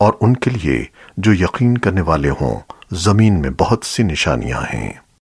اور ان کے لیے جو یقین کرنے والے ہوں، زمین میں بہت سی نشانیاں ہیں۔